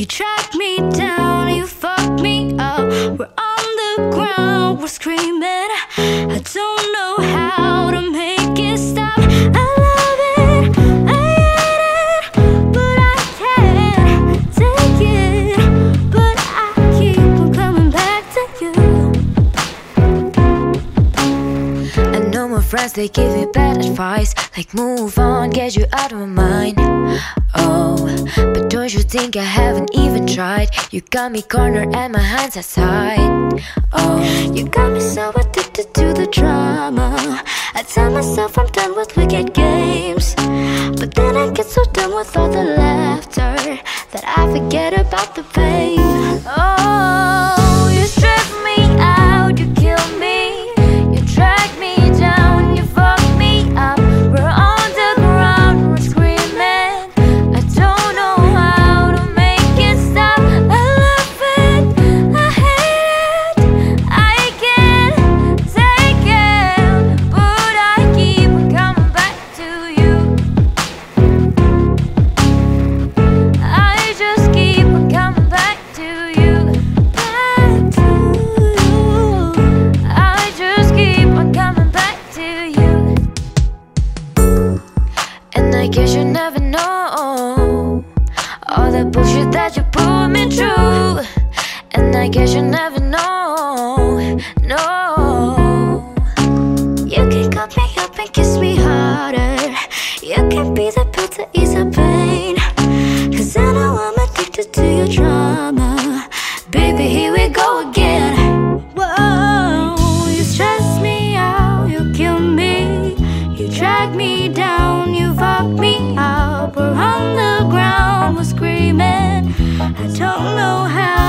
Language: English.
You track me down, you fuck me up. We're on the ground, we're screaming. I don't know how they give me bad advice. Like, move on, get you out of my mind. Oh, but don't you think I haven't even tried? You got me cornered and my hands are tied. Oh, You got me so addicted to the drama. I tell myself I'm done with wicked games. But then I get so done with all the laughter that I forget about the pain. oh, Guess you never know all the bullshit that you put me through. And I guess you never know, no. You can cut me up and kiss me harder. You can be the pill to ease the pain. Cause I know I'm addicted to your drama. I don't know how.